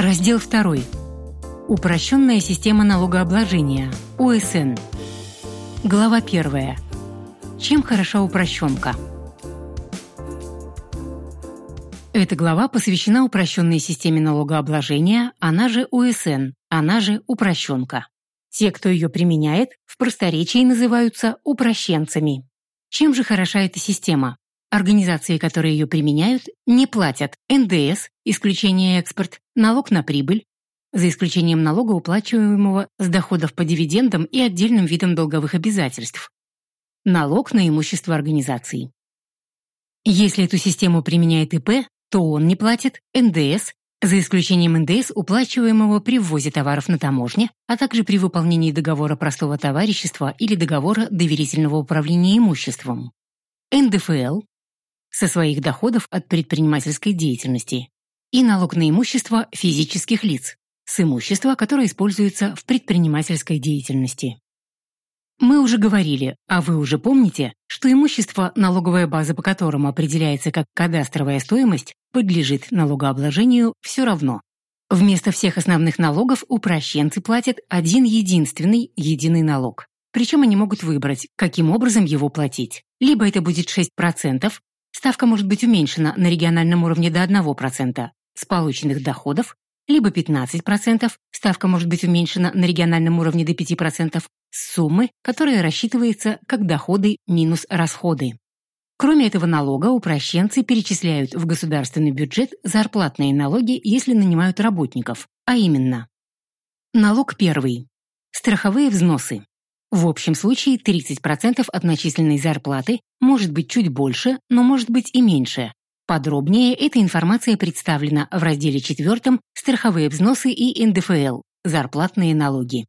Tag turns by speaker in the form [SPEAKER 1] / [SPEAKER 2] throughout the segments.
[SPEAKER 1] Раздел 2. Упрощенная система налогообложения. УСН. Глава 1. Чем хороша упрощенка? Эта глава посвящена упрощенной системе налогообложения, она же УСН, она же упрощенка. Те, кто ее применяет, в просторечии называются упрощенцами. Чем же хороша эта система? Организации, которые ее применяют, не платят НДС, исключение экспорт, налог на прибыль, за исключением налога, уплачиваемого с доходов по дивидендам и отдельным видам долговых обязательств, налог на имущество организации. Если эту систему применяет ИП, то он не платит. НДС, за исключением НДС, уплачиваемого при ввозе товаров на таможне, а также при выполнении договора простого товарищества или договора доверительного управления имуществом. НДФЛ со своих доходов от предпринимательской деятельности и налог на имущество физических лиц с имущества, которое используется в предпринимательской деятельности. Мы уже говорили, а вы уже помните, что имущество, налоговая база по которому определяется как кадастровая стоимость, подлежит налогообложению все равно. Вместо всех основных налогов упрощенцы платят один единственный единый налог. Причем они могут выбрать, каким образом его платить. Либо это будет 6%, ставка может быть уменьшена на региональном уровне до 1% с полученных доходов, либо 15%, ставка может быть уменьшена на региональном уровне до 5%, с суммы, которая рассчитывается как доходы минус расходы. Кроме этого налога, упрощенцы перечисляют в государственный бюджет зарплатные налоги, если нанимают работников, а именно Налог первый. Страховые взносы. В общем случае 30% от начисленной зарплаты может быть чуть больше, но может быть и меньше. Подробнее эта информация представлена в разделе 4 «Страховые взносы и НДФЛ. Зарплатные налоги».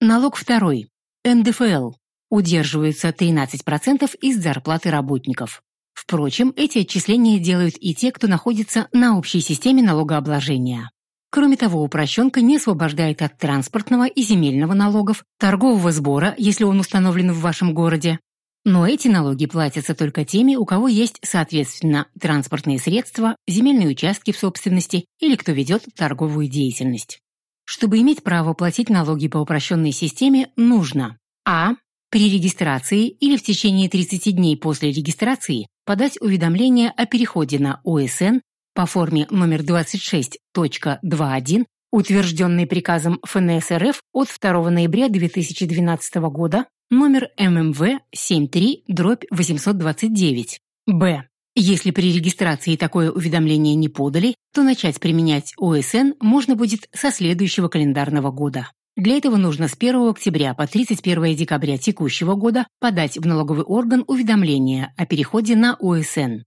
[SPEAKER 1] Налог второй. НДФЛ удерживаются 13% из зарплаты работников. Впрочем, эти отчисления делают и те, кто находится на общей системе налогообложения. Кроме того, упрощенка не освобождает от транспортного и земельного налогов, торгового сбора, если он установлен в вашем городе. Но эти налоги платятся только теми, у кого есть, соответственно, транспортные средства, земельные участки в собственности или кто ведет торговую деятельность. Чтобы иметь право платить налоги по упрощенной системе, нужно а. При регистрации или в течение 30 дней после регистрации подать уведомление о переходе на ОСН по форме номер 26.21, утвержденной приказом ФНС РФ от 2 ноября 2012 года, номер ММВ 73-829. Б. Если при регистрации такое уведомление не подали, то начать применять ОСН можно будет со следующего календарного года. Для этого нужно с 1 октября по 31 декабря текущего года подать в налоговый орган уведомление о переходе на ОСН.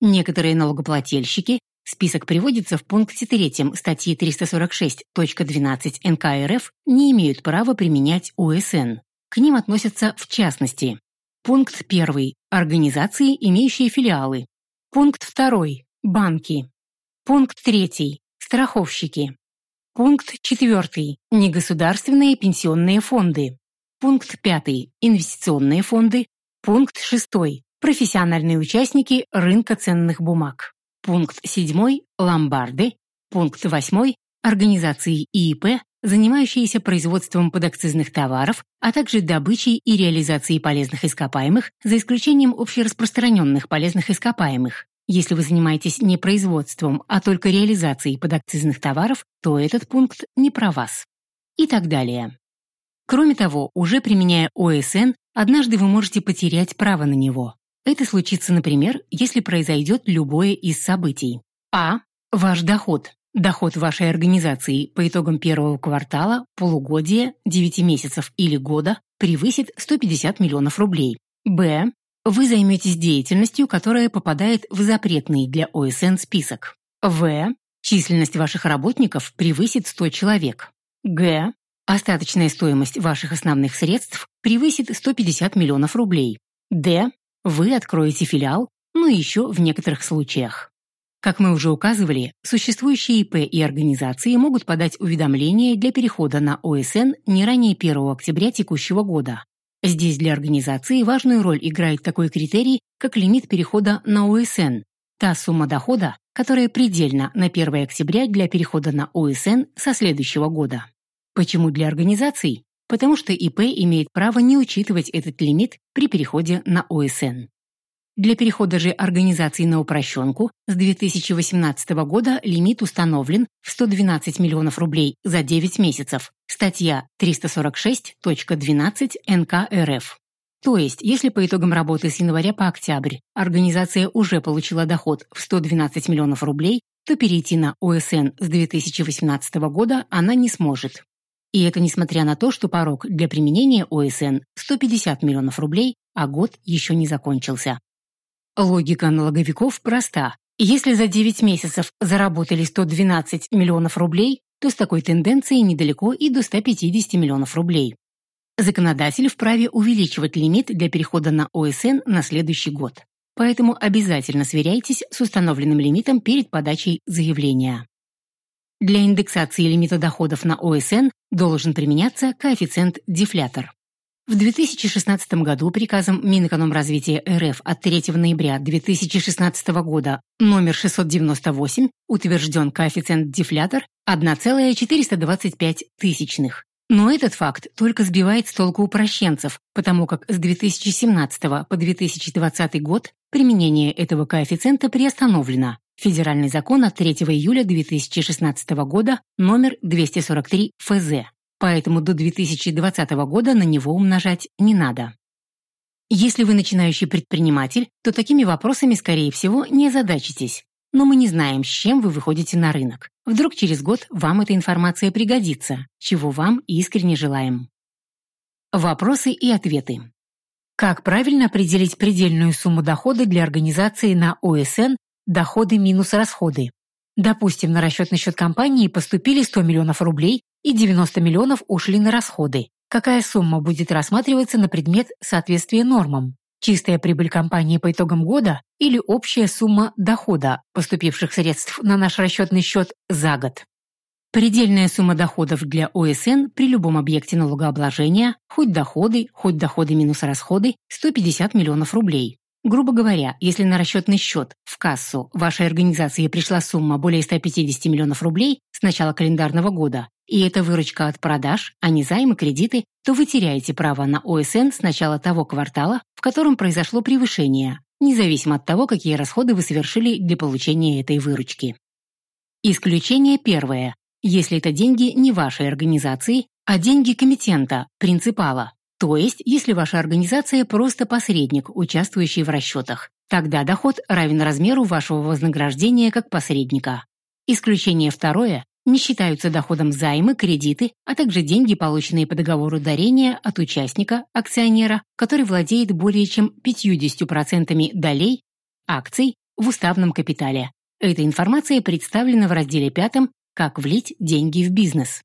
[SPEAKER 1] Некоторые налогоплательщики, список приводится в пункте 3 статьи 346.12 НК РФ, не имеют права применять ОСН. К ним относятся в частности Пункт 1. Организации, имеющие филиалы. Пункт 2. Банки. Пункт 3. Страховщики. Пункт 4. Негосударственные пенсионные фонды. Пункт 5. Инвестиционные фонды. Пункт 6. Профессиональные участники рынка ценных бумаг. Пункт 7. Ломбарды. Пункт 8. Организации ИИП, занимающиеся производством подакцизных товаров, а также добычей и реализацией полезных ископаемых, за исключением общераспространенных полезных ископаемых, если вы занимаетесь не производством, а только реализацией подакцизных товаров, то этот пункт не про вас. И так далее. Кроме того, уже применяя ОСН, однажды вы можете потерять право на него. Это случится, например, если произойдет любое из событий. А. Ваш доход. Доход вашей организации по итогам первого квартала, полугодия, 9 месяцев или года превысит 150 миллионов рублей. Б. Вы займетесь деятельностью, которая попадает в запретный для ОСН список. В. Численность ваших работников превысит 100 человек. Г. Остаточная стоимость ваших основных средств превысит 150 миллионов рублей. Д. Вы откроете филиал, но еще в некоторых случаях. Как мы уже указывали, существующие ИП и организации могут подать уведомление для перехода на ОСН не ранее 1 октября текущего года, Здесь для организации важную роль играет такой критерий, как лимит перехода на ОСН, та сумма дохода, которая предельна на 1 октября для перехода на ОСН со следующего года. Почему для организаций? Потому что ИП имеет право не учитывать этот лимит при переходе на ОСН. Для перехода же организации на упрощенку с 2018 года лимит установлен в 112 миллионов рублей за 9 месяцев. Статья 346.12 НК РФ. То есть, если по итогам работы с января по октябрь организация уже получила доход в 112 миллионов рублей, то перейти на ОСН с 2018 года она не сможет. И это несмотря на то, что порог для применения ОСН 150 миллионов рублей, а год еще не закончился. Логика налоговиков проста. Если за 9 месяцев заработали 112 миллионов рублей, то с такой тенденцией недалеко и до 150 миллионов рублей. Законодатель вправе увеличивать лимит для перехода на ОСН на следующий год. Поэтому обязательно сверяйтесь с установленным лимитом перед подачей заявления. Для индексации лимита доходов на ОСН должен применяться коэффициент-дефлятор. В 2016 году приказом Минэкономразвития РФ от 3 ноября 2016 года номер 698 утвержден коэффициент-дефлятор 1,425 тысячных. Но этот факт только сбивает с толку упрощенцев, потому как с 2017 по 2020 год применение этого коэффициента приостановлено. Федеральный закон от 3 июля 2016 года номер 243 ФЗ. Поэтому до 2020 года на него умножать не надо. Если вы начинающий предприниматель, то такими вопросами, скорее всего, не озадачитесь. Но мы не знаем, с чем вы выходите на рынок. Вдруг через год вам эта информация пригодится, чего вам искренне желаем. Вопросы и ответы. Как правильно определить предельную сумму дохода для организации на ОСН доходы минус расходы? Допустим, на расчетный счет компании поступили 100 миллионов рублей и 90 миллионов ушли на расходы. Какая сумма будет рассматриваться на предмет соответствия нормам? Чистая прибыль компании по итогам года или общая сумма дохода, поступивших средств на наш расчетный счет за год. Предельная сумма доходов для ОСН при любом объекте налогообложения, хоть доходы, хоть доходы минус расходы, 150 миллионов рублей. Грубо говоря, если на расчетный счет в кассу вашей организации пришла сумма более 150 миллионов рублей с начала календарного года, и это выручка от продаж, а не займы, кредиты, то вы теряете право на ОСН с начала того квартала, в котором произошло превышение, независимо от того, какие расходы вы совершили для получения этой выручки. Исключение первое. Если это деньги не вашей организации, а деньги комитента, принципала. То есть, если ваша организация просто посредник, участвующий в расчетах. Тогда доход равен размеру вашего вознаграждения как посредника. Исключение второе не считаются доходом займы, кредиты, а также деньги, полученные по договору дарения от участника, акционера, который владеет более чем 50% долей, акций в уставном капитале. Эта информация представлена в разделе 5 «Как влить деньги в бизнес».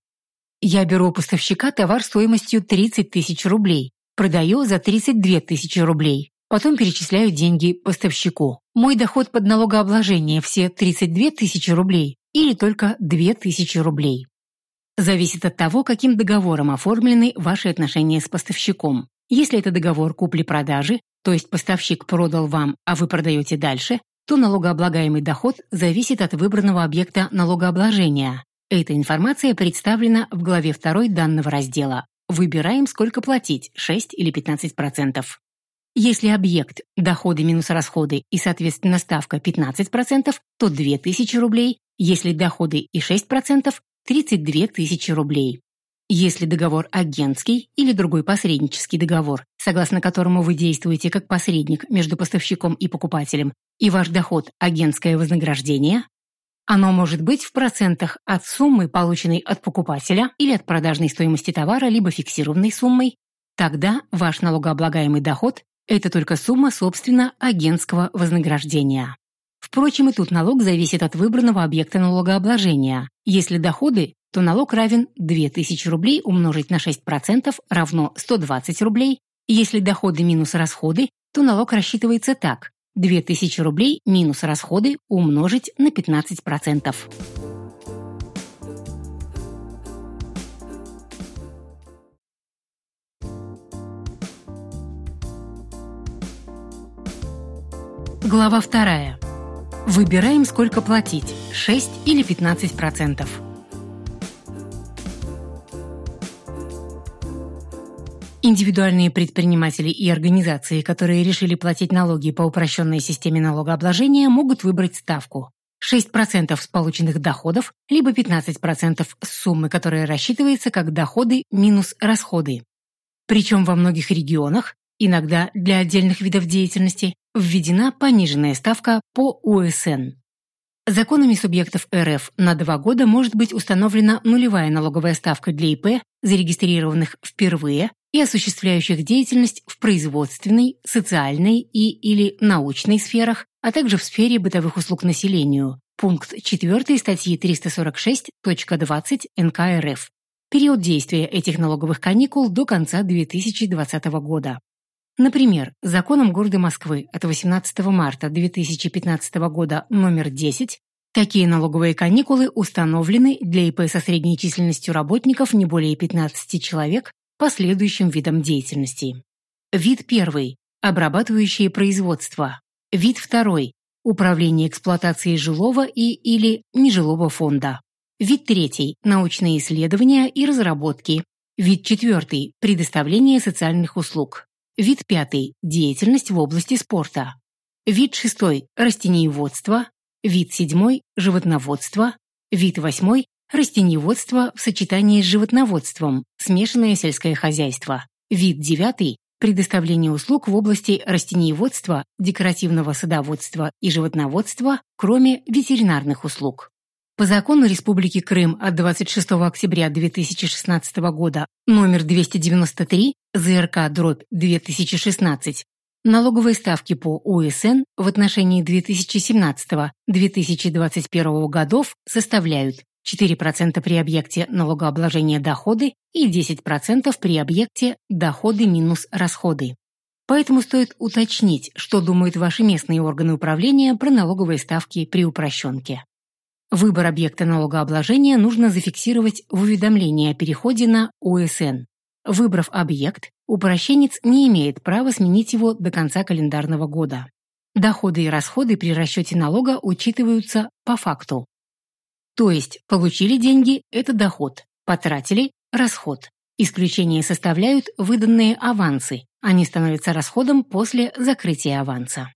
[SPEAKER 1] Я беру у поставщика товар стоимостью 30 тысяч рублей, продаю за 32 тысячи рублей, потом перечисляю деньги поставщику. Мой доход под налогообложение все 32 тысячи рублей или только 2000 рублей. Зависит от того, каким договором оформлены ваши отношения с поставщиком. Если это договор купли-продажи, то есть поставщик продал вам, а вы продаете дальше, то налогооблагаемый доход зависит от выбранного объекта налогообложения. Эта информация представлена в главе 2 данного раздела. Выбираем, сколько платить – 6 или 15%. Если объект – доходы минус расходы и, соответственно, ставка 15%, то 2000 рублей, если доходы и 6%, 32 тысячи рублей. Если договор агентский или другой посреднический договор, согласно которому вы действуете как посредник между поставщиком и покупателем, и ваш доход – агентское вознаграждение, оно может быть в процентах от суммы, полученной от покупателя или от продажной стоимости товара, либо фиксированной суммой, тогда ваш налогооблагаемый доход – это только сумма, собственно, агентского вознаграждения. Впрочем, и тут налог зависит от выбранного объекта налогообложения. Если доходы, то налог равен 2000 рублей умножить на 6% равно 120 рублей. Если доходы минус расходы, то налог рассчитывается так. 2000 рублей минус расходы умножить на 15%. Глава вторая. Выбираем, сколько платить – 6 или 15%. Индивидуальные предприниматели и организации, которые решили платить налоги по упрощенной системе налогообложения, могут выбрать ставку 6% с полученных доходов, либо 15% с суммы, которая рассчитывается как доходы минус расходы. Причем во многих регионах, иногда для отдельных видов деятельности, введена пониженная ставка по УСН. Законами субъектов РФ на два года может быть установлена нулевая налоговая ставка для ИП, зарегистрированных впервые и осуществляющих деятельность в производственной, социальной и или научной сферах, а также в сфере бытовых услуг населению. Пункт 4 статьи 346.20 НК РФ. Период действия этих налоговых каникул до конца 2020 года. Например, законом города Москвы от 18 марта 2015 года номер 10 такие налоговые каникулы установлены для ИП со средней численностью работников не более 15 человек по следующим видам деятельности. Вид первый – обрабатывающее производство. Вид второй – управление эксплуатацией жилого и или нежилого фонда. Вид третий – научные исследования и разработки. Вид четвертый – предоставление социальных услуг. Вид пятый – деятельность в области спорта. Вид шестой – растениеводство. Вид седьмой – животноводство. Вид восьмой растениеводство в сочетании с животноводством, смешанное сельское хозяйство. Вид девятый – предоставление услуг в области растениеводства, декоративного садоводства и животноводства, кроме ветеринарных услуг. По закону Республики Крым от 26 октября 2016 года номер 293 ЗРК дробь 2016 налоговые ставки по УСН в отношении 2017-2021 годов составляют 4% при объекте налогообложения доходы и 10% при объекте доходы минус расходы. Поэтому стоит уточнить, что думают ваши местные органы управления про налоговые ставки при упрощенке. Выбор объекта налогообложения нужно зафиксировать в уведомлении о переходе на УСН. Выбрав объект, упрощенец не имеет права сменить его до конца календарного года. Доходы и расходы при расчете налога учитываются по факту. То есть получили деньги – это доход, потратили – расход. Исключение составляют выданные авансы. Они становятся расходом после закрытия аванса.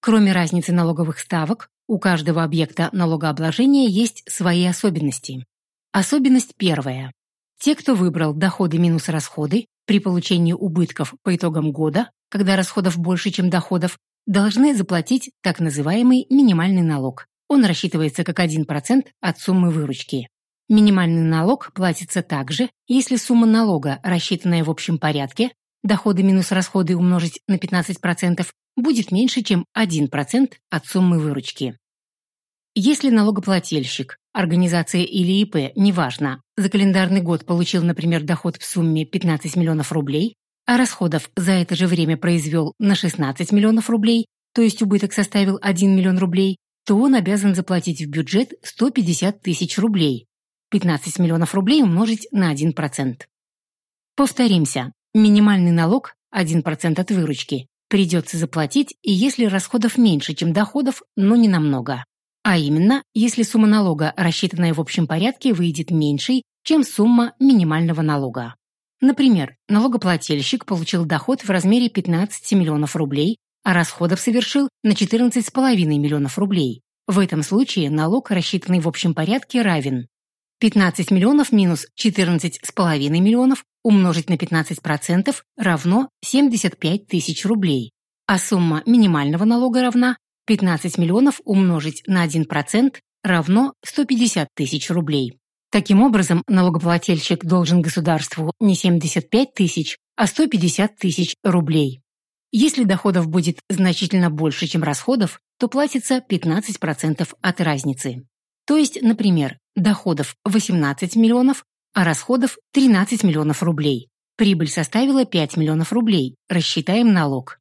[SPEAKER 1] Кроме разницы налоговых ставок, у каждого объекта налогообложения есть свои особенности. Особенность первая. Те, кто выбрал доходы минус расходы, при получении убытков по итогам года, когда расходов больше, чем доходов, должны заплатить так называемый минимальный налог. Он рассчитывается как 1% от суммы выручки. Минимальный налог платится также, если сумма налога, рассчитанная в общем порядке, доходы минус расходы умножить на 15%, будет меньше, чем 1% от суммы выручки. Если налогоплательщик, организация или ИП, неважно, за календарный год получил, например, доход в сумме 15 миллионов рублей, а расходов за это же время произвел на 16 миллионов рублей, то есть убыток составил 1 миллион рублей, то он обязан заплатить в бюджет 150 тысяч рублей. 15 миллионов рублей умножить на 1%. Повторимся, минимальный налог 1% от выручки придется заплатить, и если расходов меньше, чем доходов, но не намного. А именно, если сумма налога, рассчитанная в общем порядке, выйдет меньшей, чем сумма минимального налога. Например, налогоплательщик получил доход в размере 15 миллионов рублей, а расходов совершил на 14,5 миллионов рублей. В этом случае налог, рассчитанный в общем порядке, равен 15 миллионов минус 14,5 миллионов умножить на 15% равно 75 тысяч рублей, а сумма минимального налога равна 15 миллионов умножить на 1% равно 150 тысяч рублей. Таким образом, налогоплательщик должен государству не 75 тысяч, а 150 тысяч рублей. Если доходов будет значительно больше, чем расходов, то платится 15% от разницы. То есть, например, доходов 18 миллионов, а расходов 13 миллионов рублей. Прибыль составила 5 миллионов рублей. Рассчитаем налог.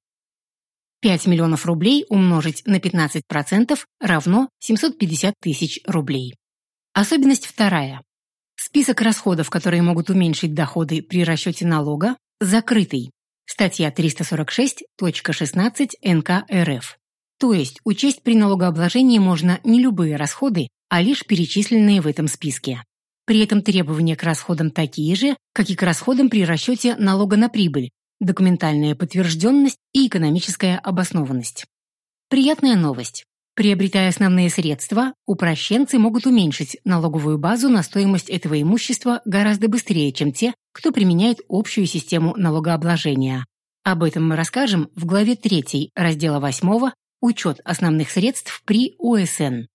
[SPEAKER 1] 5 миллионов рублей умножить на 15% равно 750 тысяч рублей. Особенность вторая. Список расходов, которые могут уменьшить доходы при расчете налога, закрытый. Статья 346.16 НК РФ. То есть учесть при налогообложении можно не любые расходы, а лишь перечисленные в этом списке. При этом требования к расходам такие же, как и к расходам при расчете налога на прибыль, документальная подтвержденность и экономическая обоснованность. Приятная новость. Приобретая основные средства, упрощенцы могут уменьшить налоговую базу на стоимость этого имущества гораздо быстрее, чем те, кто применяет общую систему налогообложения. Об этом мы расскажем в главе 3 раздела 8 «Учет основных средств при УСН».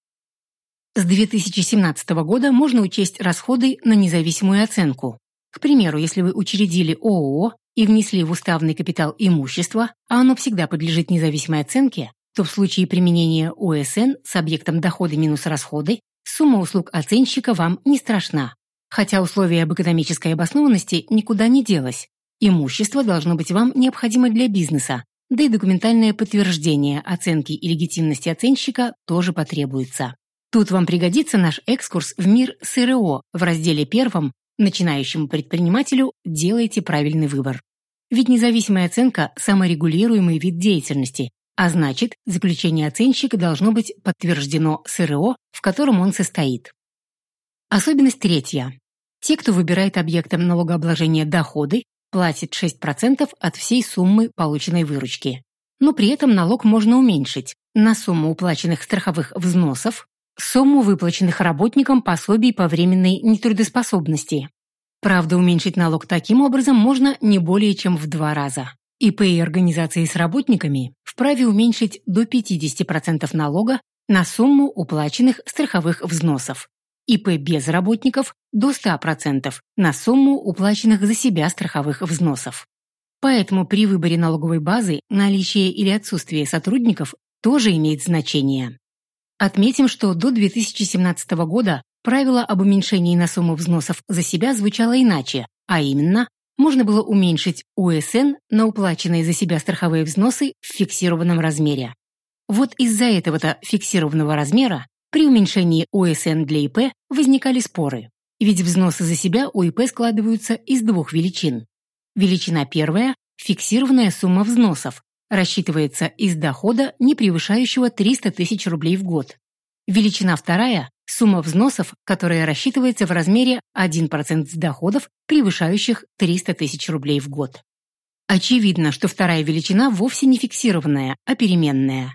[SPEAKER 1] С 2017 года можно учесть расходы на независимую оценку. К примеру, если вы учредили ООО и внесли в уставный капитал имущество, а оно всегда подлежит независимой оценке, то в случае применения ОСН с объектом доходы минус расходы сумма услуг оценщика вам не страшна. Хотя условие об экономической обоснованности никуда не делось. Имущество должно быть вам необходимо для бизнеса, да и документальное подтверждение оценки и легитимности оценщика тоже потребуется. Тут вам пригодится наш экскурс в мир СРО в разделе первом «Начинающему предпринимателю делайте правильный выбор». Ведь независимая оценка – саморегулируемый вид деятельности, а значит, заключение оценщика должно быть подтверждено СРО, в котором он состоит. Особенность третья. Те, кто выбирает объектом налогообложения доходы, платят 6% от всей суммы полученной выручки. Но при этом налог можно уменьшить на сумму уплаченных страховых взносов, сумму выплаченных работникам пособий по временной нетрудоспособности. Правда, уменьшить налог таким образом можно не более чем в два раза. ИП и организации с работниками вправе уменьшить до 50% налога на сумму уплаченных страховых взносов. ИП без работников до 100% на сумму уплаченных за себя страховых взносов. Поэтому при выборе налоговой базы наличие или отсутствие сотрудников тоже имеет значение. Отметим, что до 2017 года правило об уменьшении на сумму взносов за себя звучало иначе, а именно, можно было уменьшить УСН на уплаченные за себя страховые взносы в фиксированном размере. Вот из-за этого-то фиксированного размера при уменьшении УСН для ИП возникали споры, ведь взносы за себя у ИП складываются из двух величин. Величина первая – фиксированная сумма взносов, рассчитывается из дохода, не превышающего 300 тысяч рублей в год. Величина вторая – сумма взносов, которая рассчитывается в размере 1% с доходов, превышающих 300 тысяч рублей в год. Очевидно, что вторая величина вовсе не фиксированная, а переменная.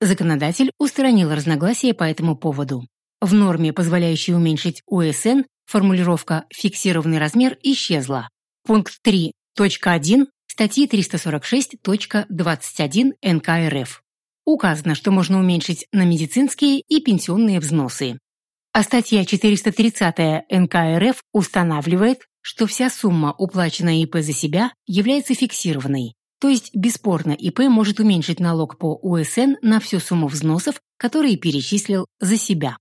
[SPEAKER 1] Законодатель устранил разногласия по этому поводу. В норме, позволяющей уменьшить УСН, формулировка «фиксированный размер» исчезла. Пункт 3.1 статьи 346.21 НК РФ. Указано, что можно уменьшить на медицинские и пенсионные взносы. А статья 430 НК РФ устанавливает, что вся сумма, уплаченная ИП за себя, является фиксированной. То есть, бесспорно, ИП может уменьшить налог по УСН на всю сумму взносов, которые перечислил за себя.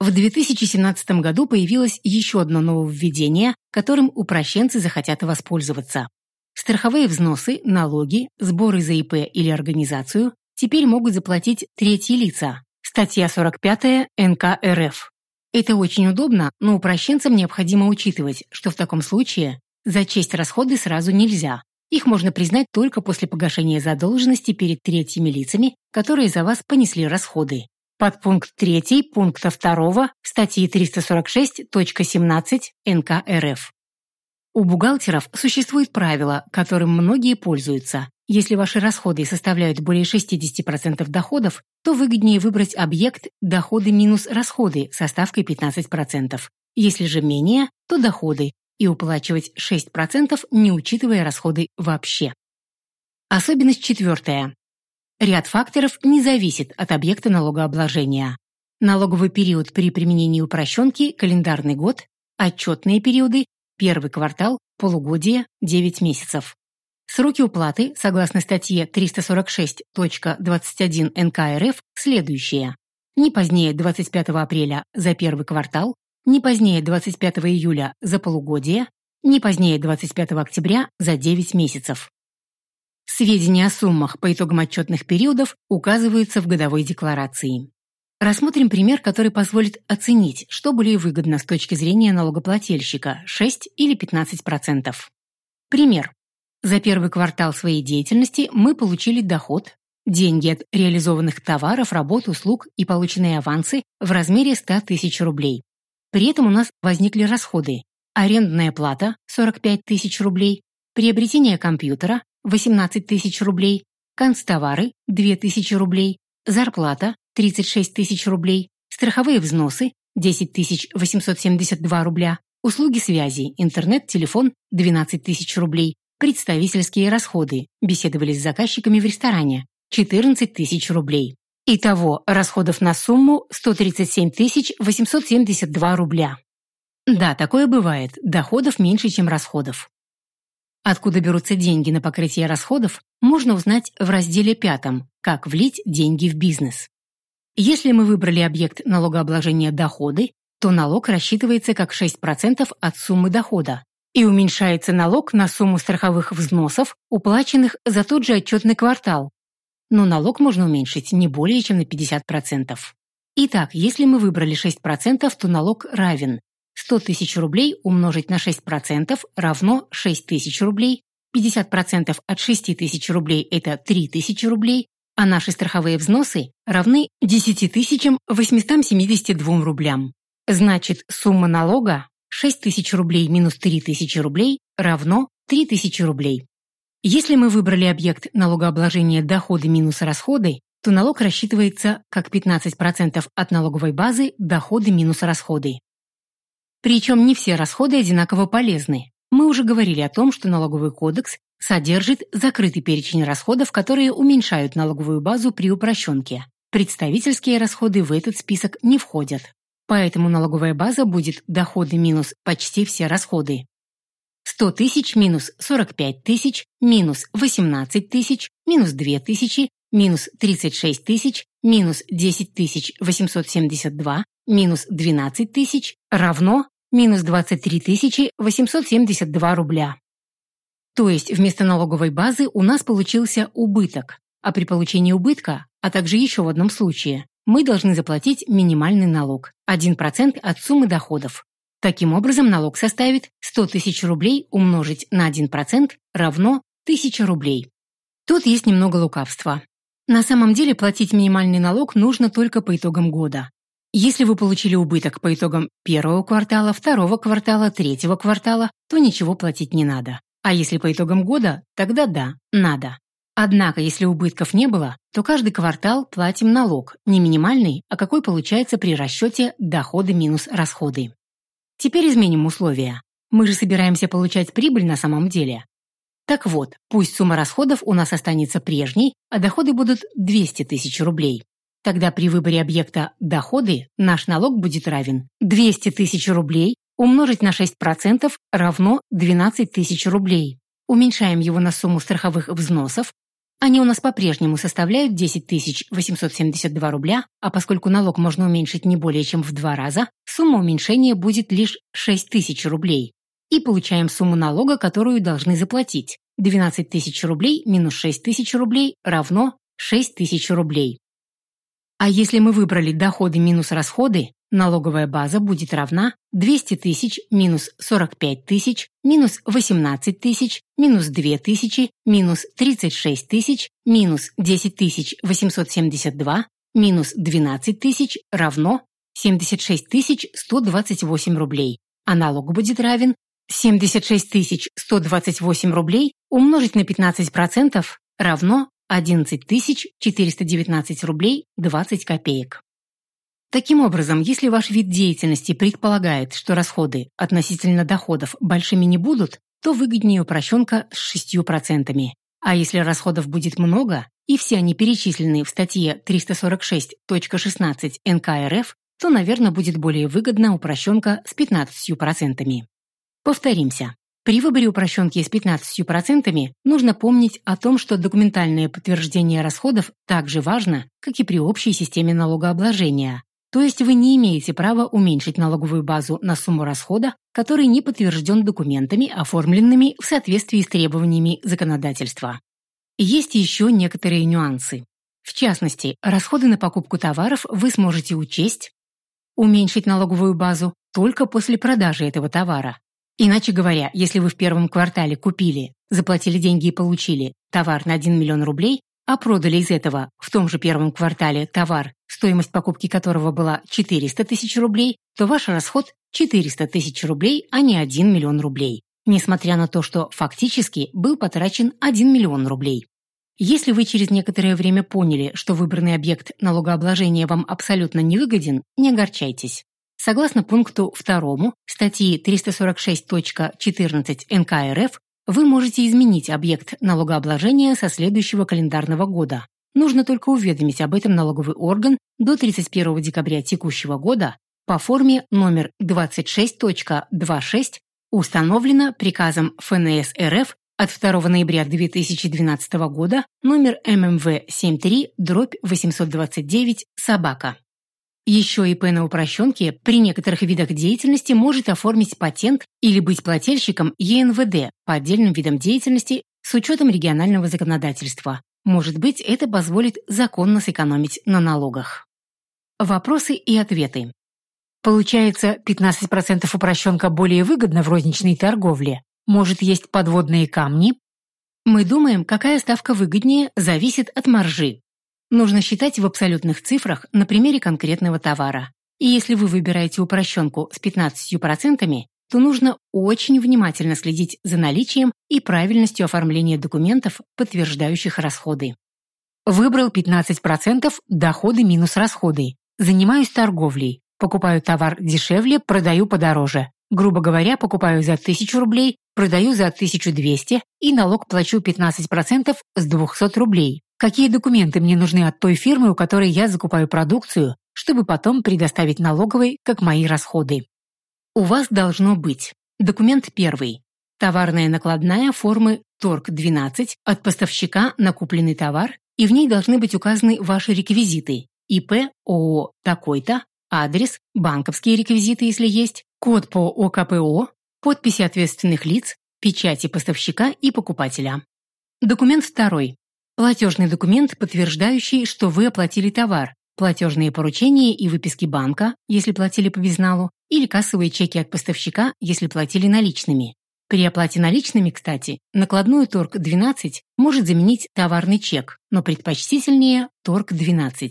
[SPEAKER 1] В 2017 году появилось еще одно нововведение, которым упрощенцы захотят воспользоваться. Страховые взносы, налоги, сборы за ИП или организацию теперь могут заплатить третьи лица. Статья 45 НК РФ. Это очень удобно, но упрощенцам необходимо учитывать, что в таком случае зачесть расходы сразу нельзя. Их можно признать только после погашения задолженности перед третьими лицами, которые за вас понесли расходы. Подпункт 3 пункта 2 статьи 346.17 НК РФ. У бухгалтеров существует правило, которым многие пользуются. Если ваши расходы составляют более 60% доходов, то выгоднее выбрать объект «доходы минус расходы» со ставкой 15%. Если же менее, то доходы, и уплачивать 6%, не учитывая расходы вообще. Особенность четвертая. Ряд факторов не зависит от объекта налогообложения. Налоговый период при применении упрощенки – календарный год, отчетные периоды Первый квартал, полугодие, 9 месяцев. Сроки уплаты, согласно статье 346.21 НК РФ, следующие. Не позднее 25 апреля за первый квартал, не позднее 25 июля за полугодие, не позднее 25 октября за 9 месяцев. Сведения о суммах по итогам отчетных периодов указываются в годовой декларации. Рассмотрим пример, который позволит оценить, что более выгодно с точки зрения налогоплательщика – 6 или 15%. Пример. За первый квартал своей деятельности мы получили доход деньги от реализованных товаров, работ, услуг и полученные авансы в размере 100 тысяч рублей. При этом у нас возникли расходы. Арендная плата – 45 тысяч рублей, приобретение компьютера – 18 тысяч рублей, констовары – 2 тысячи рублей, зарплата – 36 тысяч рублей, страховые взносы – 10 872 рубля, услуги связи, интернет, телефон – 12 тысяч рублей, представительские расходы, беседовали с заказчиками в ресторане – 14 тысяч рублей. Итого расходов на сумму 137 872 рубля. Да, такое бывает, доходов меньше, чем расходов. Откуда берутся деньги на покрытие расходов, можно узнать в разделе пятом «Как влить деньги в бизнес». Если мы выбрали объект налогообложения доходы, то налог рассчитывается как 6% от суммы дохода и уменьшается налог на сумму страховых взносов, уплаченных за тот же отчетный квартал, но налог можно уменьшить не более чем на 50%. Итак, если мы выбрали 6%, то налог равен 100 тысяч рублей умножить на 6% равно 6 тысяч рублей, 50% от 6 тысяч рублей – это 3 тысячи рублей, а наши страховые взносы равны 10 тысячам 872 рублям. Значит, сумма налога 6 тысяч рублей минус 3 тысячи рублей равно 3 тысячи рублей. Если мы выбрали объект налогообложения доходы минус расходы, то налог рассчитывается как 15% от налоговой базы доходы минус расходы. Причем не все расходы одинаково полезны. Мы уже говорили о том, что налоговый кодекс содержит закрытый перечень расходов, которые уменьшают налоговую базу при упрощенке. Представительские расходы в этот список не входят. Поэтому налоговая база будет доходы минус почти все расходы. 100 тысяч минус 45 тысяч, минус 18 тысяч, минус 2 тысячи, минус 36 тысяч, минус 10 тысяч 872, минус 12 тысяч равно минус 23 тысячи 872 рубля. То есть вместо налоговой базы у нас получился убыток, а при получении убытка, а также еще в одном случае, мы должны заплатить минимальный налог – 1% от суммы доходов, Таким образом, налог составит 100 тысяч рублей умножить на 1% равно 1000 рублей. Тут есть немного лукавства. На самом деле платить минимальный налог нужно только по итогам года. Если вы получили убыток по итогам первого квартала, второго квартала, третьего квартала, то ничего платить не надо. А если по итогам года, тогда да, надо. Однако, если убытков не было, то каждый квартал платим налог, не минимальный, а какой получается при расчете доходы минус расходы. Теперь изменим условия. Мы же собираемся получать прибыль на самом деле. Так вот, пусть сумма расходов у нас останется прежней, а доходы будут 200 тысяч рублей. Тогда при выборе объекта «доходы» наш налог будет равен 200 тысяч рублей умножить на 6% равно 12 тысяч рублей. Уменьшаем его на сумму страховых взносов, они у нас по-прежнему составляют 10 872 рубля, а поскольку налог можно уменьшить не более чем в два раза, сумма уменьшения будет лишь 6 тысяч рублей. И получаем сумму налога, которую должны заплатить. 12 тысяч рублей минус 6 тысяч рублей равно 6 тысяч рублей. А если мы выбрали доходы минус расходы, налоговая база будет равна 200 тысяч минус 45 тысяч минус 18 тысяч минус 2 тысячи минус 36 тысяч минус 10 тысяч 872 минус 12 тысяч равно 76 тысяч 128 рублей, а налог будет равен 76 тысяч 128 рублей умножить на 15% равно 11 тысяч 419 рублей 20 копеек. Таким образом, если ваш вид деятельности предполагает, что расходы относительно доходов большими не будут, то выгоднее упрощенка с 6%. А если расходов будет много, и все они перечислены в статье 346.16 НК РФ, то, наверное, будет более выгодна упрощенка с 15%. Повторимся. При выборе упрощенки с 15% нужно помнить о том, что документальное подтверждение расходов так же важно, как и при общей системе налогообложения, то есть вы не имеете права уменьшить налоговую базу на сумму расхода, который не подтвержден документами, оформленными в соответствии с требованиями законодательства. Есть еще некоторые нюансы. В частности, расходы на покупку товаров вы сможете учесть, уменьшить налоговую базу только после продажи этого товара. Иначе говоря, если вы в первом квартале купили, заплатили деньги и получили товар на 1 миллион рублей, а продали из этого в том же первом квартале товар, стоимость покупки которого была 400 тысяч рублей, то ваш расход 400 тысяч рублей, а не 1 миллион рублей, несмотря на то, что фактически был потрачен 1 миллион рублей. Если вы через некоторое время поняли, что выбранный объект налогообложения вам абсолютно невыгоден, не огорчайтесь. Согласно пункту 2 статьи 346.14 НК РФ, вы можете изменить объект налогообложения со следующего календарного года. Нужно только уведомить об этом налоговый орган до 31 декабря текущего года по форме номер 26.26 установлено приказом ФНС РФ от 2 ноября 2012 года номер ММВ 73 дробь 829 «Собака». Еще ИП на упрощенке при некоторых видах деятельности может оформить патент или быть плательщиком ЕНВД по отдельным видам деятельности с учетом регионального законодательства. Может быть, это позволит законно сэкономить на налогах. Вопросы и ответы. Получается, 15% упрощенка более выгодна в розничной торговле? Может, есть подводные камни? Мы думаем, какая ставка выгоднее, зависит от маржи. Нужно считать в абсолютных цифрах на примере конкретного товара. И если вы выбираете упрощенку с 15%, то нужно очень внимательно следить за наличием и правильностью оформления документов, подтверждающих расходы. Выбрал 15% доходы минус расходы. Занимаюсь торговлей. Покупаю товар дешевле, продаю подороже. Грубо говоря, покупаю за 1000 рублей, продаю за 1200 и налог плачу 15% с 200 рублей. Какие документы мне нужны от той фирмы, у которой я закупаю продукцию, чтобы потом предоставить налоговой как мои расходы? У вас должно быть документ первый. Товарная накладная формы торг-12 от поставщика на купленный товар, и в ней должны быть указаны ваши реквизиты ИП, ООО такой-то, адрес, банковские реквизиты, если есть, код по ОКПО, подписи ответственных лиц, печати поставщика и покупателя. Документ второй. Платежный документ, подтверждающий, что вы оплатили товар, платежные поручения и выписки банка, если платили по безналу, или кассовые чеки от поставщика, если платили наличными. При оплате наличными, кстати, накладную торг-12 может заменить товарный чек, но предпочтительнее торг-12.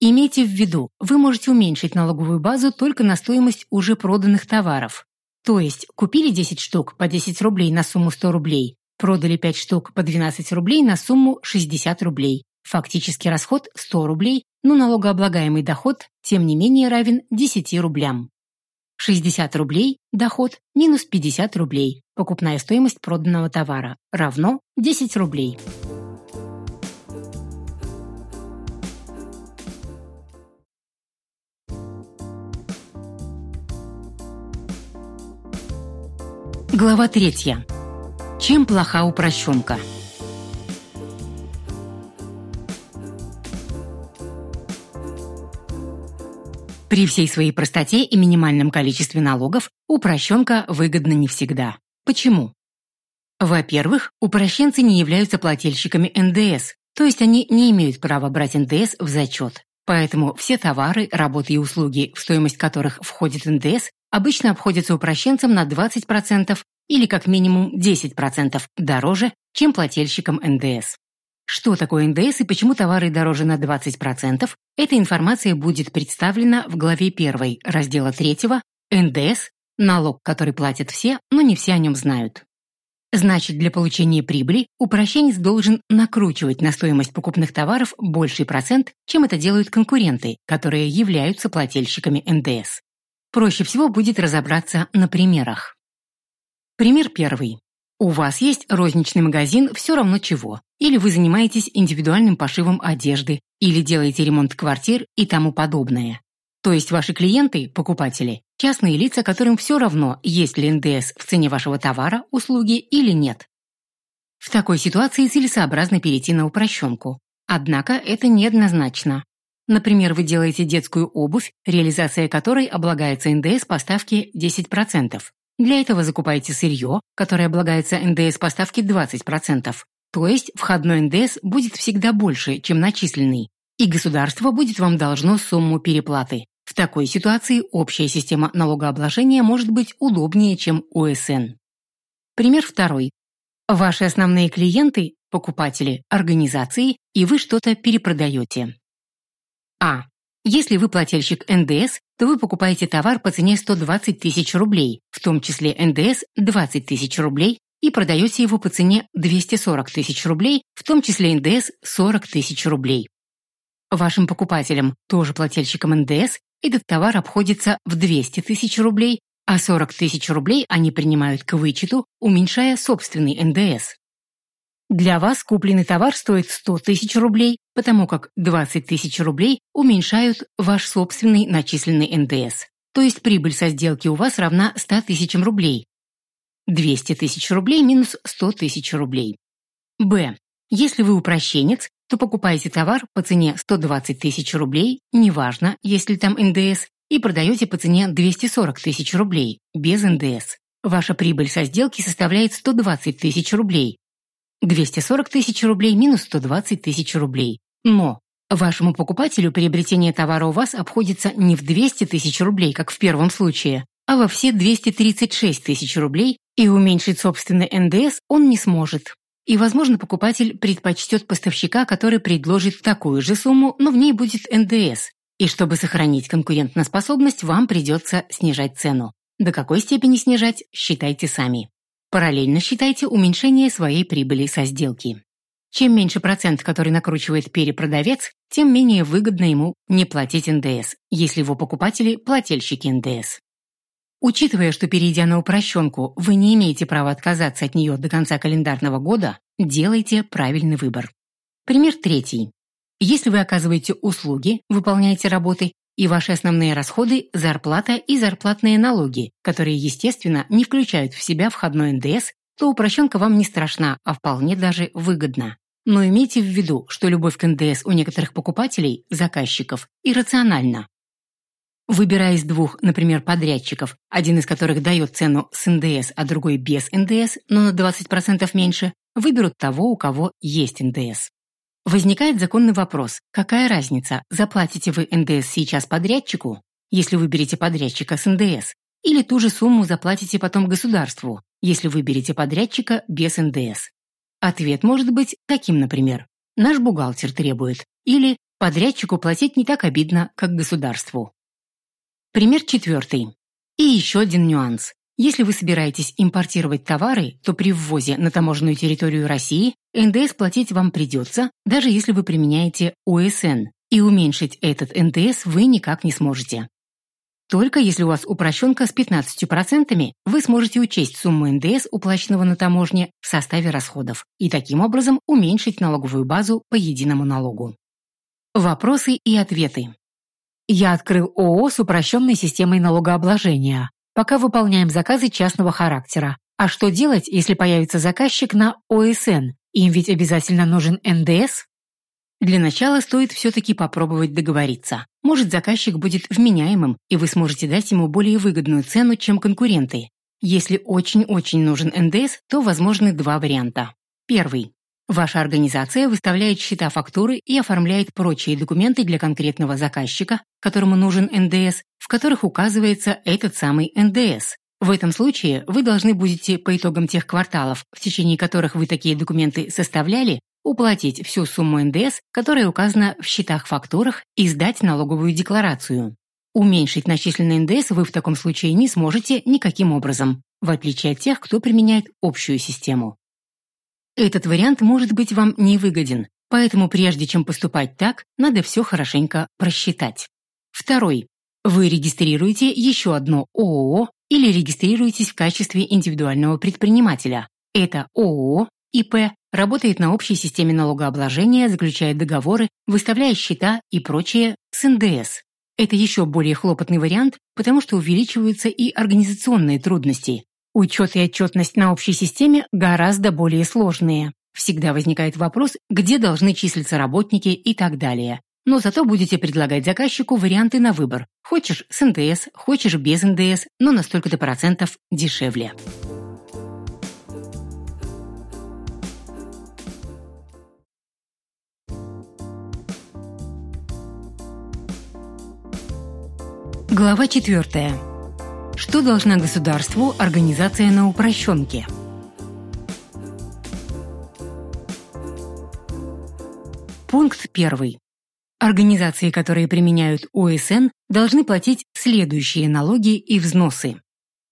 [SPEAKER 1] Имейте в виду, вы можете уменьшить налоговую базу только на стоимость уже проданных товаров. То есть купили 10 штук по 10 рублей на сумму 100 рублей, Продали 5 штук по 12 рублей на сумму 60 рублей. Фактический расход 100 рублей, но налогооблагаемый доход, тем не менее, равен 10 рублям. 60 рублей – доход минус 50 рублей. Покупная стоимость проданного товара равно 10 рублей. Глава третья. Чем плоха упрощенка? При всей своей простоте и минимальном количестве налогов упрощенка выгодна не всегда. Почему? Во-первых, упрощенцы не являются плательщиками НДС, то есть они не имеют права брать НДС в зачет. Поэтому все товары, работы и услуги, в стоимость которых входит НДС, обычно обходятся упрощенцам на 20% или как минимум 10% дороже, чем плательщикам НДС. Что такое НДС и почему товары дороже на 20%, эта информация будет представлена в главе 1 раздела 3 «НДС» – налог, который платят все, но не все о нем знают. Значит, для получения прибыли упрощенец должен накручивать на стоимость покупных товаров больший процент, чем это делают конкуренты, которые являются плательщиками НДС. Проще всего будет разобраться на примерах. Пример первый. У вас есть розничный магазин все равно чего, или вы занимаетесь индивидуальным пошивом одежды, или делаете ремонт квартир и тому подобное. То есть ваши клиенты, покупатели, частные лица, которым все равно, есть ли НДС в цене вашего товара, услуги или нет. В такой ситуации целесообразно перейти на упрощенку. Однако это неоднозначно. Например, вы делаете детскую обувь, реализация которой облагается НДС по ставке 10%. Для этого закупаете сырье, которое облагается НДС по ставке 20%, то есть входной НДС будет всегда больше, чем начисленный, и государство будет вам должно сумму переплаты. В такой ситуации общая система налогообложения может быть удобнее, чем ОСН. Пример второй. Ваши основные клиенты покупатели, организации, и вы что-то перепродаете. А. Если вы плательщик НДС, то вы покупаете товар по цене 120 тысяч рублей, в том числе НДС 20 тысяч рублей, и продаете его по цене 240 тысяч рублей, в том числе НДС 40 тысяч рублей. Вашим покупателям, тоже плательщикам НДС, этот товар обходится в 200 тысяч рублей, а 40 тысяч рублей они принимают к вычету, уменьшая собственный НДС. Для вас купленный товар стоит 100 тысяч рублей, потому как 20 тысяч рублей уменьшают ваш собственный начисленный НДС. То есть прибыль со сделки у вас равна 100 тысячам рублей. 200 тысяч рублей минус 100 тысяч рублей. Б. Если вы упрощенец, то покупаете товар по цене 120 тысяч рублей, неважно, есть ли там НДС, и продаете по цене 240 тысяч рублей, без НДС. Ваша прибыль со сделки составляет 120 тысяч рублей. 240 тысяч рублей минус 120 тысяч рублей. Но вашему покупателю приобретение товара у вас обходится не в 200 тысяч рублей, как в первом случае, а во все 236 тысяч рублей, и уменьшить собственный НДС он не сможет. И, возможно, покупатель предпочтет поставщика, который предложит такую же сумму, но в ней будет НДС. И чтобы сохранить конкурентоспособность, вам придется снижать цену. До какой степени снижать, считайте сами. Параллельно считайте уменьшение своей прибыли со сделки. Чем меньше процент, который накручивает перепродавец, тем менее выгодно ему не платить НДС, если его покупатели – плательщики НДС. Учитывая, что перейдя на упрощенку, вы не имеете права отказаться от нее до конца календарного года, делайте правильный выбор. Пример третий. Если вы оказываете услуги, выполняете работы, и ваши основные расходы – зарплата и зарплатные налоги, которые, естественно, не включают в себя входной НДС, то упрощенка вам не страшна, а вполне даже выгодна. Но имейте в виду, что любовь к НДС у некоторых покупателей, заказчиков, иррациональна. Выбирая из двух, например, подрядчиков, один из которых дает цену с НДС, а другой без НДС, но на 20% меньше, выберут того, у кого есть НДС. Возникает законный вопрос, какая разница, заплатите вы НДС сейчас подрядчику, если выберете подрядчика с НДС, или ту же сумму заплатите потом государству, если выберете подрядчика без НДС. Ответ может быть таким, например, наш бухгалтер требует, или подрядчику платить не так обидно, как государству. Пример четвертый. И еще один нюанс. Если вы собираетесь импортировать товары, то при ввозе на таможенную территорию России НДС платить вам придется, даже если вы применяете ОСН, и уменьшить этот НДС вы никак не сможете. Только если у вас упрощенка с 15%, вы сможете учесть сумму НДС, уплаченного на таможне, в составе расходов, и таким образом уменьшить налоговую базу по единому налогу. Вопросы и ответы. Я открыл ООО с упрощенной системой налогообложения. Пока выполняем заказы частного характера. А что делать, если появится заказчик на ОСН? Им ведь обязательно нужен НДС? Для начала стоит все-таки попробовать договориться. Может, заказчик будет вменяемым, и вы сможете дать ему более выгодную цену, чем конкуренты. Если очень-очень нужен НДС, то возможны два варианта. Первый. Ваша организация выставляет счета фактуры и оформляет прочие документы для конкретного заказчика, которому нужен НДС, в которых указывается этот самый НДС. В этом случае вы должны будете по итогам тех кварталов, в течение которых вы такие документы составляли, уплатить всю сумму НДС, которая указана в счетах-фактурах, и сдать налоговую декларацию. Уменьшить начисленный НДС вы в таком случае не сможете никаким образом, в отличие от тех, кто применяет общую систему. Этот вариант может быть вам невыгоден, поэтому прежде чем поступать так, надо все хорошенько просчитать. Второй. Вы регистрируете еще одно ООО или регистрируетесь в качестве индивидуального предпринимателя. Это ООО, ИП, работает на общей системе налогообложения, заключает договоры, выставляет счета и прочее с НДС. Это еще более хлопотный вариант, потому что увеличиваются и организационные трудности. Учет и отчетность на общей системе гораздо более сложные. Всегда возникает вопрос, где должны числиться работники и так далее. Но зато будете предлагать заказчику варианты на выбор. Хочешь с НДС, хочешь без НДС, но на столько-то процентов дешевле. Глава четвертая. Что должна государству организация на упрощенке? Пункт 1. Организации, которые применяют ОСН, должны платить следующие налоги и взносы.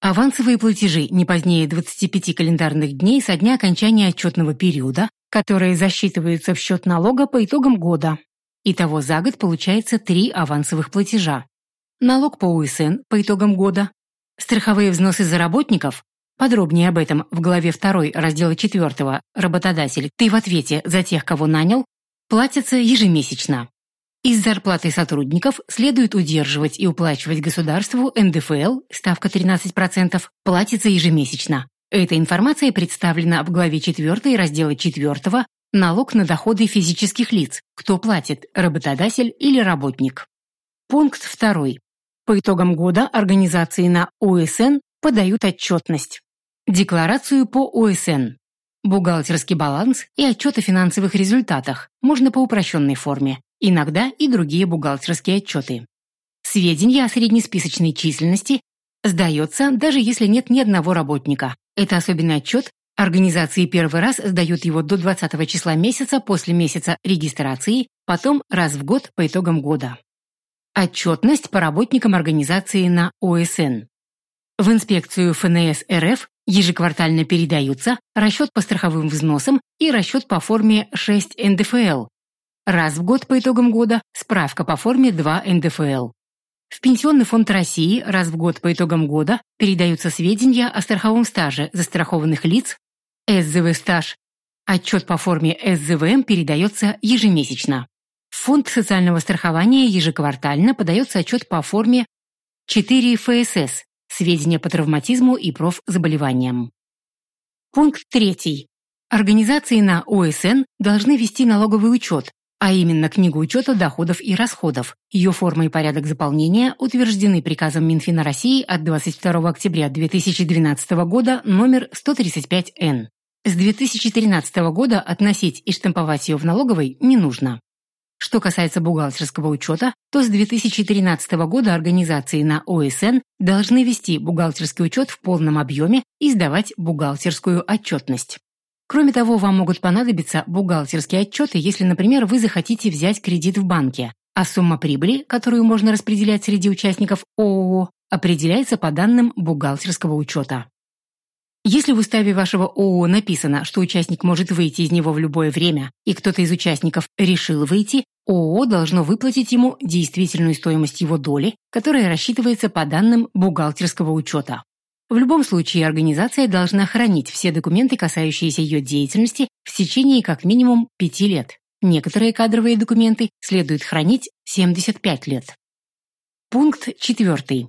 [SPEAKER 1] Авансовые платежи не позднее 25 календарных дней со дня окончания отчетного периода, которые засчитываются в счет налога по итогам года. Итого за год получается три авансовых платежа. Налог по УСН по итогам года, страховые взносы за работников, подробнее об этом в главе 2 раздела 4 «Работодатель, ты в ответе за тех, кого нанял», платятся ежемесячно. Из зарплаты сотрудников следует удерживать и уплачивать государству НДФЛ, ставка 13%, платится ежемесячно. Эта информация представлена в главе 4 раздела 4 «Налог на доходы физических лиц. Кто платит, работодатель или работник». Пункт 2. По итогам года организации на ОСН подают отчетность. Декларацию по ОСН. Бухгалтерский баланс и отчет о финансовых результатах можно по упрощенной форме иногда и другие бухгалтерские отчеты. Сведения о среднесписочной численности сдается, даже если нет ни одного работника. Это особенный отчет, организации первый раз сдают его до 20 числа месяца после месяца регистрации, потом раз в год по итогам года. Отчетность по работникам организации на ОСН. В инспекцию ФНС РФ ежеквартально передаются расчет по страховым взносам и расчет по форме 6 НДФЛ, Раз в год по итогам года справка по форме 2 НДФЛ. В Пенсионный фонд России раз в год по итогам года передаются сведения о страховом стаже застрахованных лиц, СЗВ стаж. Отчет по форме СЗВМ передается ежемесячно. Фонд социального страхования ежеквартально подается отчет по форме 4 ФСС сведения по травматизму и профзаболеваниям. Пункт 3. Организации на ОСН должны вести налоговый учет, а именно книгу учета доходов и расходов. Ее форма и порядок заполнения утверждены приказом Минфина России от 22 октября 2012 года номер 135-Н. С 2013 года относить и штамповать ее в налоговой не нужно. Что касается бухгалтерского учета, то с 2013 года организации на ОСН должны вести бухгалтерский учет в полном объеме и сдавать бухгалтерскую отчетность. Кроме того, вам могут понадобиться бухгалтерские отчеты, если, например, вы захотите взять кредит в банке, а сумма прибыли, которую можно распределять среди участников ООО, определяется по данным бухгалтерского учета. Если в уставе вашего ООО написано, что участник может выйти из него в любое время, и кто-то из участников решил выйти, ООО должно выплатить ему действительную стоимость его доли, которая рассчитывается по данным бухгалтерского учета. В любом случае, организация должна хранить все документы, касающиеся ее деятельности, в течение как минимум 5 лет. Некоторые кадровые документы следует хранить 75 лет. Пункт 4.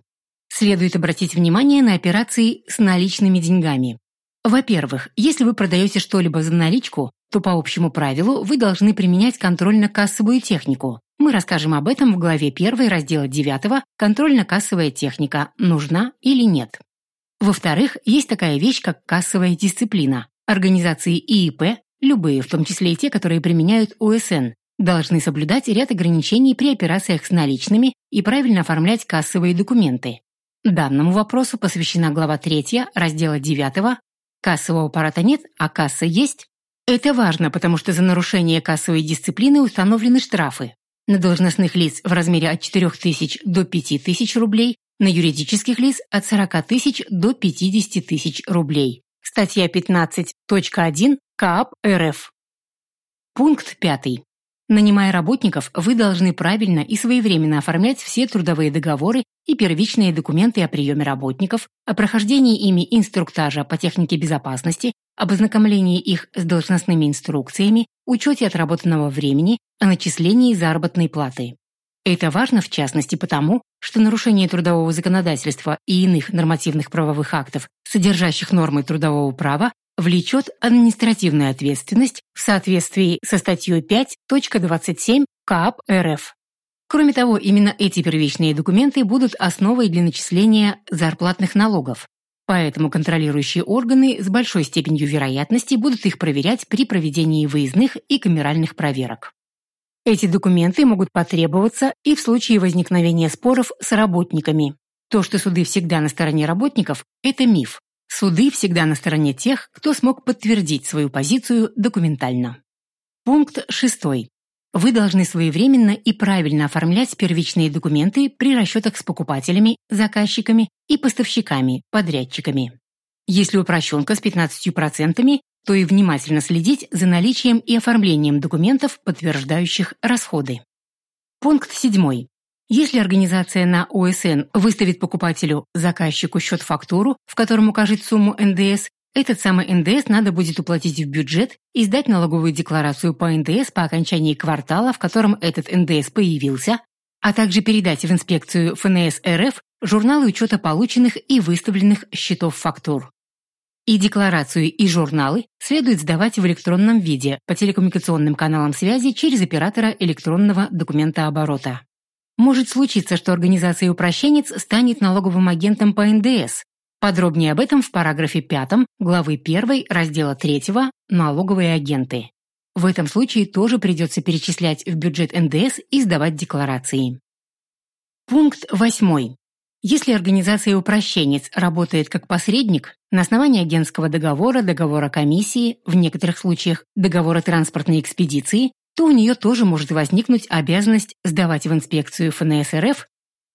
[SPEAKER 1] Следует обратить внимание на операции с наличными деньгами. Во-первых, если вы продаете что-либо за наличку, то по общему правилу вы должны применять контрольно-кассовую технику. Мы расскажем об этом в главе 1 раздела 9 «Контрольно-кассовая техника. Нужна или нет?». Во-вторых, есть такая вещь, как кассовая дисциплина. Организации ИИП, любые, в том числе и те, которые применяют ОСН, должны соблюдать ряд ограничений при операциях с наличными и правильно оформлять кассовые документы. Данному вопросу посвящена глава 3 раздела 9 «Кассового аппарата нет, а касса есть». Это важно, потому что за нарушение кассовой дисциплины установлены штрафы. На должностных лиц в размере от 4 тысяч до 5 тысяч рублей, на юридических лиц от 40 тысяч до 50 тысяч рублей. Статья 15.1 КАП РФ. Пункт 5. Нанимая работников, вы должны правильно и своевременно оформлять все трудовые договоры и первичные документы о приеме работников, о прохождении ими инструктажа по технике безопасности, об ознакомлении их с должностными инструкциями, учете отработанного времени, о начислении заработной платы. Это важно, в частности, потому, что нарушение трудового законодательства и иных нормативных правовых актов, содержащих нормы трудового права, влечет административную ответственность в соответствии со статьей 5.27 КАП РФ. Кроме того, именно эти первичные документы будут основой для начисления зарплатных налогов. Поэтому контролирующие органы с большой степенью вероятности будут их проверять при проведении выездных и камеральных проверок. Эти документы могут потребоваться и в случае возникновения споров с работниками. То, что суды всегда на стороне работников, это миф. Суды всегда на стороне тех, кто смог подтвердить свою позицию документально. Пункт 6. Вы должны своевременно и правильно оформлять первичные документы при расчетах с покупателями, заказчиками и поставщиками, подрядчиками. Если упрощенка с 15%, то и внимательно следить за наличием и оформлением документов, подтверждающих расходы. Пункт 7. Если организация на ОСН выставит покупателю, заказчику счет-фактуру, в котором укажет сумму НДС, этот самый НДС надо будет уплатить в бюджет и сдать налоговую декларацию по НДС по окончании квартала, в котором этот НДС появился, а также передать в инспекцию ФНС РФ журналы учета полученных и выставленных счетов фактур. И декларацию, и журналы следует сдавать в электронном виде по телекоммуникационным каналам связи через оператора электронного документооборота. Может случиться, что организация-упрощенец станет налоговым агентом по НДС. Подробнее об этом в параграфе 5 главы 1 раздела 3 «Налоговые агенты». В этом случае тоже придется перечислять в бюджет НДС и сдавать декларации. Пункт 8. Если организация-упрощенец работает как посредник, на основании агентского договора, договора комиссии, в некоторых случаях договора транспортной экспедиции, то у нее тоже может возникнуть обязанность сдавать в инспекцию ФНС РФ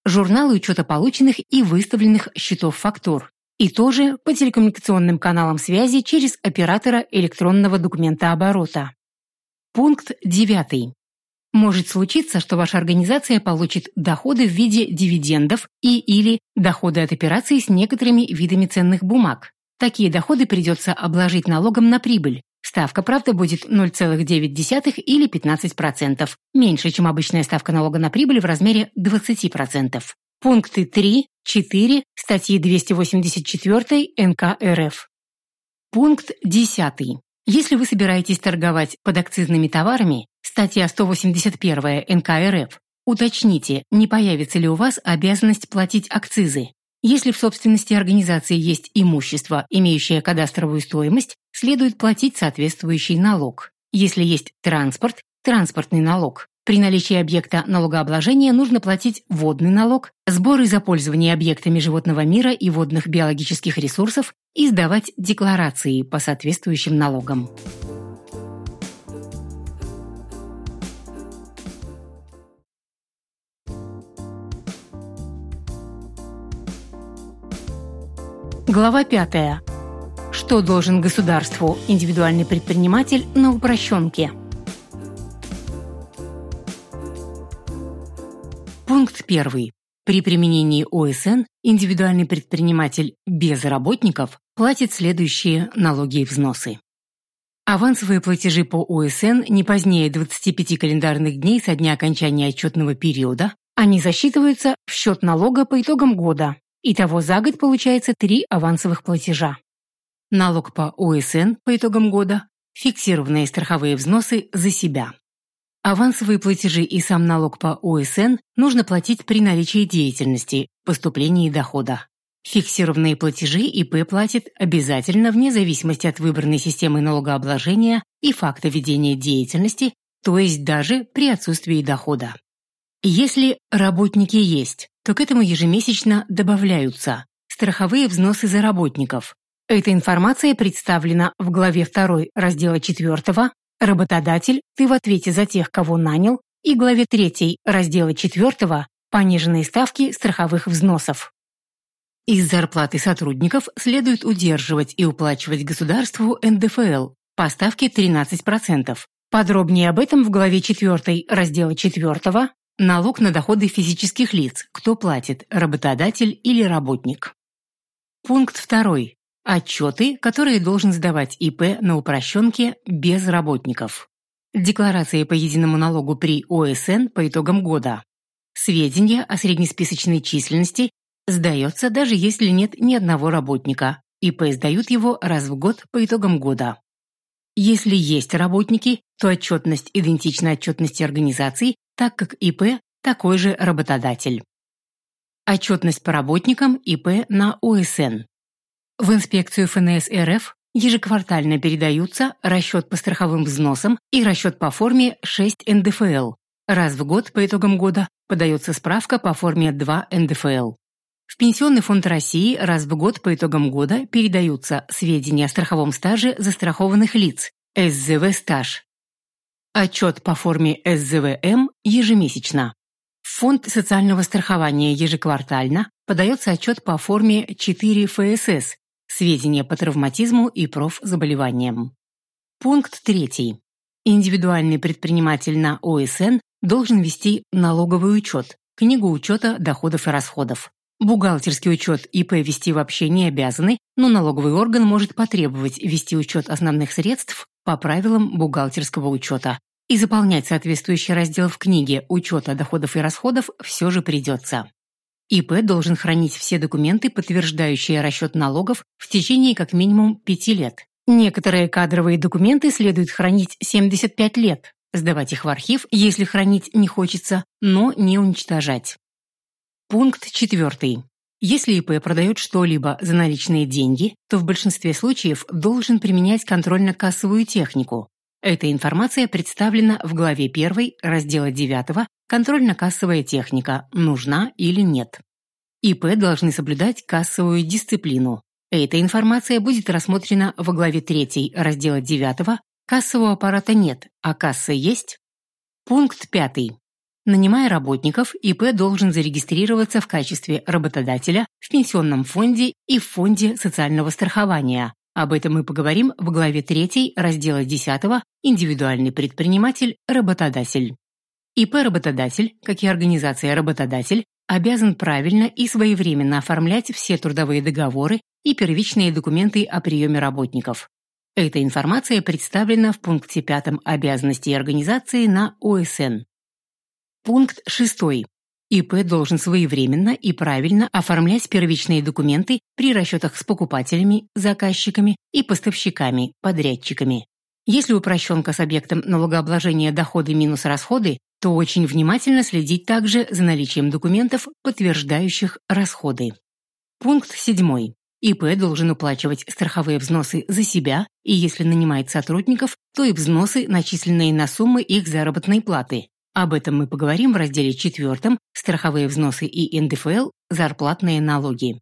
[SPEAKER 1] журналы учета полученных и выставленных счетов фактур, и тоже по телекоммуникационным каналам связи через оператора электронного документа оборота. Пункт 9. Может случиться, что ваша организация получит доходы в виде дивидендов и или доходы от операций с некоторыми видами ценных бумаг. Такие доходы придется обложить налогом на прибыль. Ставка, правда, будет 0,9 или 15%, меньше, чем обычная ставка налога на прибыль в размере 20%. Пункты 3, 4 статьи 284 НК РФ. Пункт 10. Если вы собираетесь торговать подакцизными товарами, статья 181 НК РФ, уточните, не появится ли у вас обязанность платить акцизы. Если в собственности организации есть имущество, имеющее кадастровую стоимость, следует платить соответствующий налог. Если есть транспорт – транспортный налог. При наличии объекта налогообложения нужно платить водный налог, сборы за пользование объектами животного мира и водных биологических ресурсов и сдавать декларации по соответствующим налогам. Глава 5. Что должен государству индивидуальный предприниматель на упрощенке? Пункт 1. При применении ОСН индивидуальный предприниматель без работников платит следующие налоги и взносы. Авансовые платежи по ОСН не позднее 25 календарных дней со дня окончания отчетного периода, они засчитываются в счет налога по итогам года. Итого за год получается три авансовых платежа. Налог по ОСН по итогам года, фиксированные страховые взносы за себя. Авансовые платежи и сам налог по ОСН нужно платить при наличии деятельности, поступлении дохода. Фиксированные платежи ИП платит обязательно вне зависимости от выбранной системы налогообложения и факта ведения деятельности, то есть даже при отсутствии дохода. Если работники есть, то к этому ежемесячно добавляются страховые взносы за работников. Эта информация представлена в главе 2 раздела 4 «Работодатель, ты в ответе за тех, кого нанял» и главе 3 раздела 4 «Пониженные ставки страховых взносов». Из зарплаты сотрудников следует удерживать и уплачивать государству НДФЛ по ставке 13%. Подробнее об этом в главе 4 раздела 4 «Налог на доходы физических лиц. Кто платит, работодатель или работник?» Пункт 2. Отчеты, которые должен сдавать ИП на упрощенке без работников. Декларации по единому налогу при ОСН по итогам года. Сведения о среднесписочной численности сдается даже если нет ни одного работника. ИП сдают его раз в год по итогам года. Если есть работники, то отчетность идентична отчетности организаций, так как ИП такой же работодатель. Отчетность по работникам ИП на ОСН. В инспекцию ФНС РФ ежеквартально передаются расчет по страховым взносам и расчет по форме 6 НДФЛ. Раз в год по итогам года подается справка по форме 2 НДФЛ. В Пенсионный фонд России раз в год по итогам года передаются сведения о страховом стаже застрахованных лиц, СЗВ-стаж. Отчет по форме СЗВМ ежемесячно. Фонд социального страхования ежеквартально подается отчет по форме 4 ФСС «Сведения по травматизму и профзаболеваниям». Пункт 3. Индивидуальный предприниматель на ОСН должен вести налоговый учет, книгу учета доходов и расходов. Бухгалтерский учет ИП вести вообще не обязаны, но налоговый орган может потребовать вести учет основных средств по правилам бухгалтерского учета. И заполнять соответствующий раздел в книге учета доходов и расходов все же придется. ИП должен хранить все документы, подтверждающие расчет налогов в течение как минимум 5 лет. Некоторые кадровые документы следует хранить 75 лет, сдавать их в архив, если хранить не хочется, но не уничтожать. Пункт 4. Если ИП продает что-либо за наличные деньги, то в большинстве случаев должен применять контрольно-кассовую технику. Эта информация представлена в главе 1 раздела 9 «Контрольно-кассовая техника. Нужна или нет?». ИП должны соблюдать кассовую дисциплину. Эта информация будет рассмотрена в главе 3 раздела 9 «Кассового аппарата нет, а касса есть». Пункт 5. Нанимая работников, ИП должен зарегистрироваться в качестве работодателя в пенсионном фонде и в фонде социального страхования. Об этом мы поговорим в главе 3 раздела 10 «Индивидуальный предприниматель-работодатель». ИП-работодатель, как и организация-работодатель, обязан правильно и своевременно оформлять все трудовые договоры и первичные документы о приеме работников. Эта информация представлена в пункте 5 обязанностей организации на ОСН. Пункт 6. ИП должен своевременно и правильно оформлять первичные документы при расчетах с покупателями, заказчиками и поставщиками, подрядчиками. Если упрощенка с объектом налогообложения доходы минус расходы, то очень внимательно следить также за наличием документов, подтверждающих расходы. Пункт 7. ИП должен уплачивать страховые взносы за себя, и если нанимает сотрудников, то и взносы, начисленные на суммы их заработной платы, об этом мы поговорим в разделе 4 «Страховые взносы и НДФЛ. Зарплатные налоги».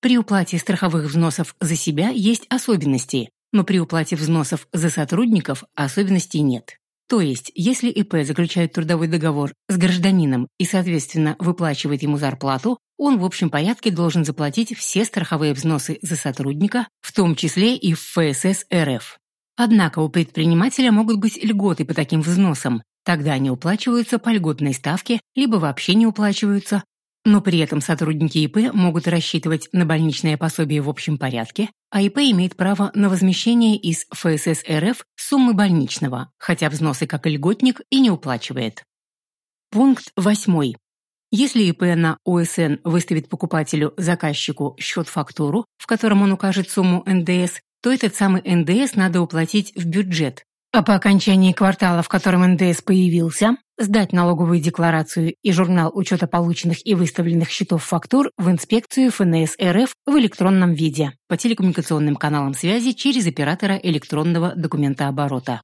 [SPEAKER 1] При уплате страховых взносов за себя есть особенности, но при уплате взносов за сотрудников особенностей нет. То есть, если ИП заключает трудовой договор с гражданином и, соответственно, выплачивает ему зарплату, он в общем порядке должен заплатить все страховые взносы за сотрудника, в том числе и в ФСС РФ. Однако у предпринимателя могут быть льготы по таким взносам, Тогда они уплачиваются по льготной ставке, либо вообще не уплачиваются, но при этом сотрудники ИП могут рассчитывать на больничное пособие в общем порядке, а ИП имеет право на возмещение из ФСС РФ суммы больничного, хотя взносы как льготник и не уплачивает. Пункт 8. Если ИП на ОСН выставит покупателю, заказчику счет-фактуру, в котором он укажет сумму НДС, то этот самый НДС надо уплатить в бюджет, а по окончании квартала, в котором НДС появился, сдать налоговую декларацию и журнал учета полученных и выставленных счетов фактур в инспекцию ФНС РФ в электронном виде по телекоммуникационным каналам связи через оператора электронного документооборота.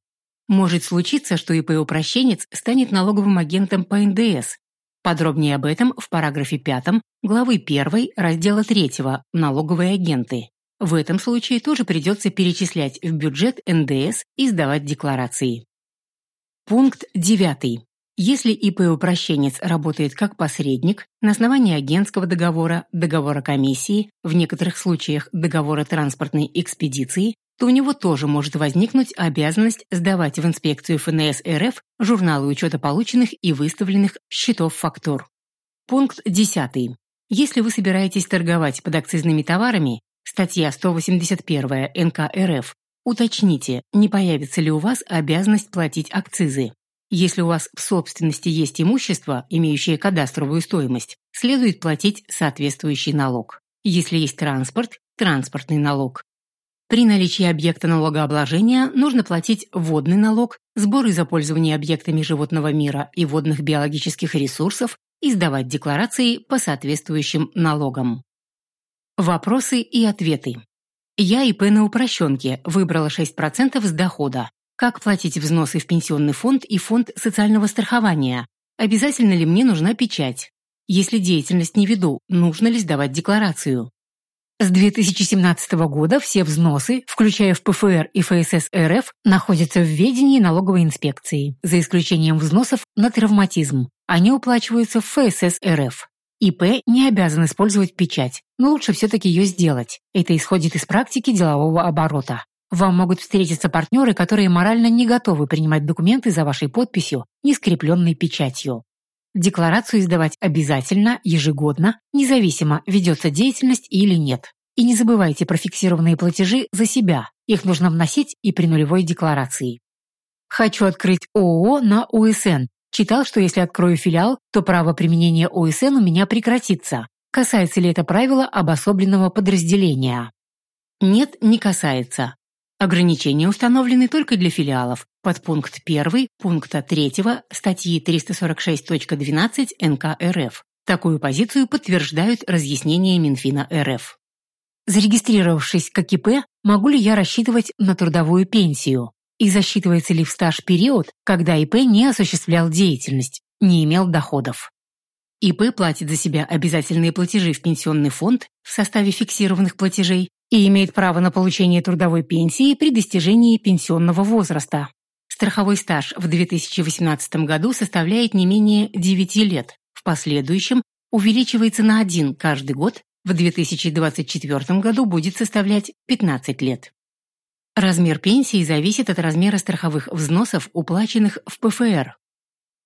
[SPEAKER 1] Может случиться, что ИП-упрощенец станет налоговым агентом по НДС. Подробнее об этом в параграфе 5 главы 1 раздела 3 «Налоговые агенты». В этом случае тоже придется перечислять в бюджет НДС и сдавать декларации. Пункт 9. Если ИП-упрощенец работает как посредник на основании агентского договора, договора комиссии, в некоторых случаях договора транспортной экспедиции, то у него тоже может возникнуть обязанность сдавать в инспекцию ФНС РФ журналы учета полученных и выставленных счетов фактур. Пункт 10. Если вы собираетесь торговать под акцизными товарами, Статья 181 НК РФ. Уточните, не появится ли у вас обязанность платить акцизы. Если у вас в собственности есть имущество, имеющее кадастровую стоимость, следует платить соответствующий налог. Если есть транспорт – транспортный налог. При наличии объекта налогообложения нужно платить водный налог, сборы за пользование объектами животного мира и водных биологических ресурсов и сдавать декларации по соответствующим налогам. Вопросы и ответы. Я ИП на упрощенке, выбрала 6% с дохода. Как платить взносы в пенсионный фонд и фонд социального страхования? Обязательно ли мне нужна печать? Если деятельность не веду, нужно ли сдавать декларацию? С 2017 года все взносы, включая в ПФР и ФСС РФ, находятся в ведении налоговой инспекции, за исключением взносов на травматизм. Они уплачиваются в ФСС РФ. ИП не обязан использовать печать, но лучше все-таки ее сделать. Это исходит из практики делового оборота. Вам могут встретиться партнеры, которые морально не готовы принимать документы за вашей подписью, не скрепленной печатью. Декларацию издавать обязательно, ежегодно, независимо, ведется деятельность или нет. И не забывайте про фиксированные платежи за себя. Их нужно вносить и при нулевой декларации. Хочу открыть ООО на ОСН. Читал, что если открою филиал, то право применения ОСН у меня прекратится. Касается ли это правила обособленного подразделения? Нет, не касается. Ограничения установлены только для филиалов, подпункт 1 пункта 3 статьи 346.12 НК РФ. Такую позицию подтверждают разъяснения Минфина РФ. Зарегистрировавшись как ИП, могу ли я рассчитывать на трудовую пенсию? И засчитывается ли в стаж период, когда ИП не осуществлял деятельность, не имел доходов? ИП платит за себя обязательные платежи в пенсионный фонд в составе фиксированных платежей и имеет право на получение трудовой пенсии при достижении пенсионного возраста. Страховой стаж в 2018 году составляет не менее 9 лет, в последующем увеличивается на один каждый год, в 2024 году будет составлять 15 лет. Размер пенсии зависит от размера страховых взносов, уплаченных в ПФР.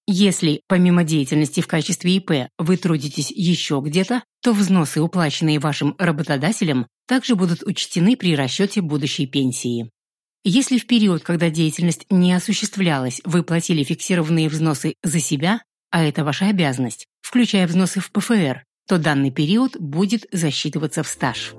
[SPEAKER 1] Если, помимо деятельности в качестве ИП, вы трудитесь еще где-то, то взносы, уплаченные вашим работодателем, также будут учтены при расчете будущей пенсии. Если в период, когда деятельность не осуществлялась, вы платили фиксированные взносы за себя, а это ваша обязанность, включая взносы в ПФР, то данный период будет засчитываться в стаж.